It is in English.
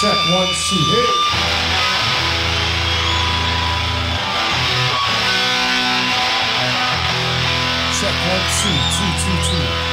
Check one, two, hit. Check one, two, two, two, two.